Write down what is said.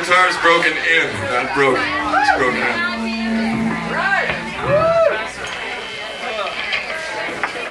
guitar is broken in, not broken. It's broken in.